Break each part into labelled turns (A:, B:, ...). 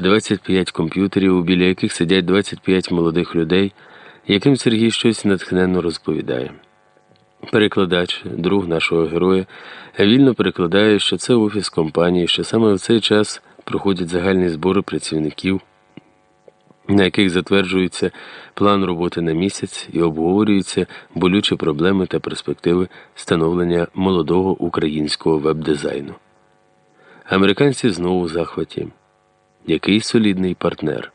A: 25 комп'ютерів, біля яких сидять 25 молодих людей, яким Сергій щось натхненно розповідає. Перекладач, друг нашого героя, вільно перекладає, що це офіс компанії, що саме в цей час проходять загальні збори працівників, на яких затверджується план роботи на місяць і обговорюються болючі проблеми та перспективи становлення молодого українського веб-дизайну. Американці знову в захваті. Який солідний партнер.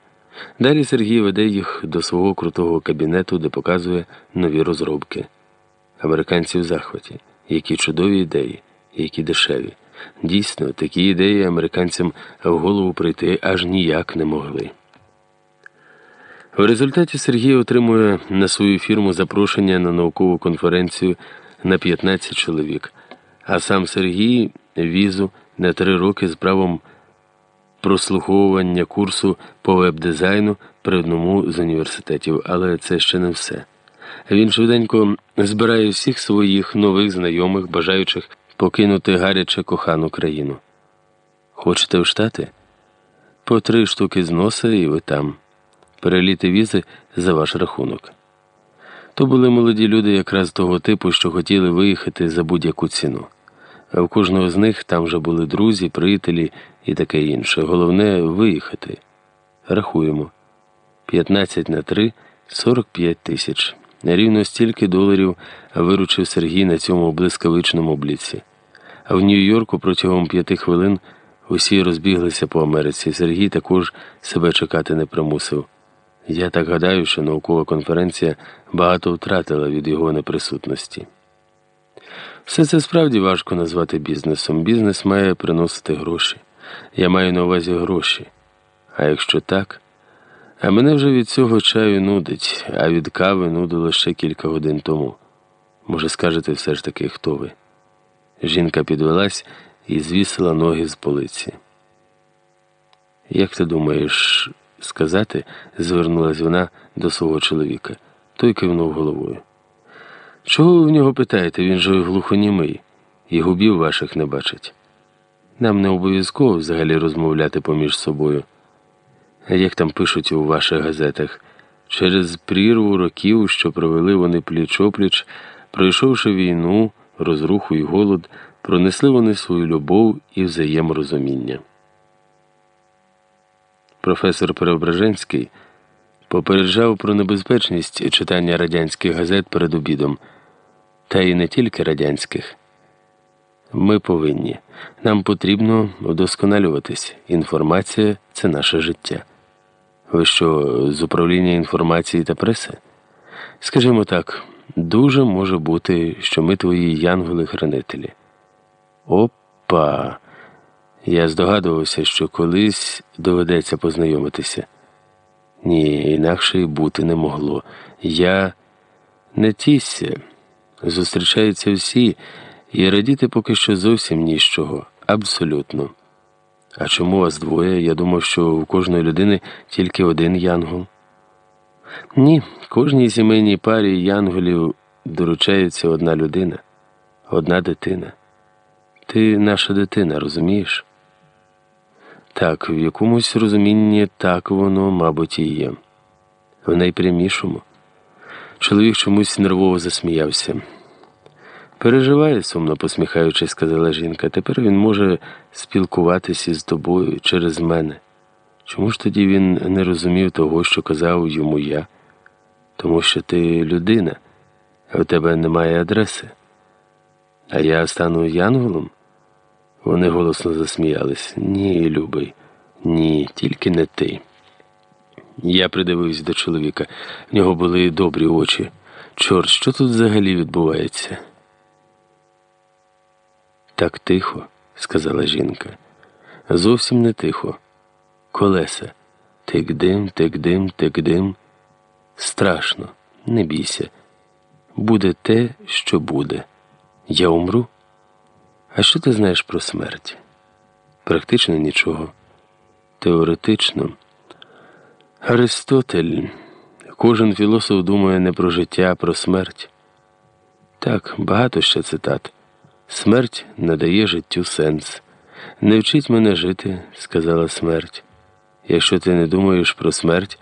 A: Далі Сергій веде їх до свого крутого кабінету, де показує нові розробки. Американці в захваті, які чудові ідеї, які дешеві. Дійсно, такі ідеї американцям в голову прийти аж ніяк не могли. В результаті Сергій отримує на свою фірму запрошення на наукову конференцію на 15 чоловік, а сам Сергій візу на три роки з правом прослуховування курсу по веб-дизайну при одному з університетів, але це ще не все. Він швиденько збирає всіх своїх нових знайомих, бажаючих покинути гаряче кохану країну. Хочете в Штати? По три штуки з носа і ви там. Переліти візи за ваш рахунок. То були молоді люди якраз того типу, що хотіли виїхати за будь-яку ціну. А в кожного з них там вже були друзі, приятелі і таке інше. Головне виїхати. Рахуємо. 15 на 3 – 45 тисяч. Рівно стільки доларів виручив Сергій на цьому блискавичному бліці. А в Нью-Йорку протягом п'яти хвилин усі розбіглися по Америці. Сергій також себе чекати не примусив. Я так гадаю, що наукова конференція багато втратила від його неприсутності. Все це справді важко назвати бізнесом. Бізнес має приносити гроші. Я маю на увазі гроші. А якщо так, а мене вже від цього чаю нудить, а від кави нудило ще кілька годин тому. Може, скажете все ж таки, хто ви? Жінка підвелась і звісила ноги з полиці. Як ти думаєш сказати? звернулась вона до свого чоловіка. Той кивнув головою. Чого ви в нього питаєте? Він же глухонімий, і губів ваших не бачить. Нам не обов'язково взагалі розмовляти поміж собою. Як там пишуть у ваших газетах, через прірву років, що провели вони пліч опліч, пройшовши війну, розруху і голод, пронесли вони свою любов і взаєморозуміння. Професор Преображенський попереджав про небезпечність читання радянських газет перед обідом, та й не тільки радянських. Ми повинні. Нам потрібно удосконалюватись. Інформація це наше життя. Ви що, з управління інформації та преси? Скажімо так, дуже може бути, що ми твої янголи-хранителі. Опа! Я здогадувався, що колись доведеться познайомитися. Ні, інакше й бути не могло. Я не тісся. Зустрічаються всі, і радіти поки що зовсім ні з чого. Абсолютно. А чому вас двоє? Я думав, що у кожної людини тільки один янгол. Ні, кожній сімейній парі янголів доручається одна людина, одна дитина. Ти наша дитина, розумієш? Так, в якомусь розумінні так воно, мабуть, і є. В найпрямішому. Чоловік чомусь нервово засміявся. Переживає, сумно посміхаючись, сказала жінка. Тепер він може спілкуватися з тобою через мене. Чому ж тоді він не розумів того, що казав йому я? Тому що ти людина, а у тебе немає адреси. А я стану янголом? Вони голосно засміялись. Ні, любий, ні, тільки не ти. Я придивився до чоловіка. В нього були добрі очі. Чорт, що тут взагалі відбувається? Так тихо, сказала жінка. Зовсім не тихо. Колеса. Тик-дим, тик-дим, тик-дим. Страшно, не бійся. Буде те, що буде. Я умру. А що ти знаєш про смерть? Практично нічого. Теоретично. Аристотель. Кожен філософ думає не про життя, а про смерть. Так, багато ще цитат. Смерть надає життю сенс. Не вчить мене жити, сказала смерть. Якщо ти не думаєш про смерть,